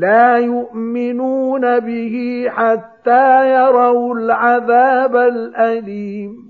لَا يُؤْمِنُونَ بِهِ حَتَّىٰ يَرَوُا الْعَذَابَ الْأَلِيمَ.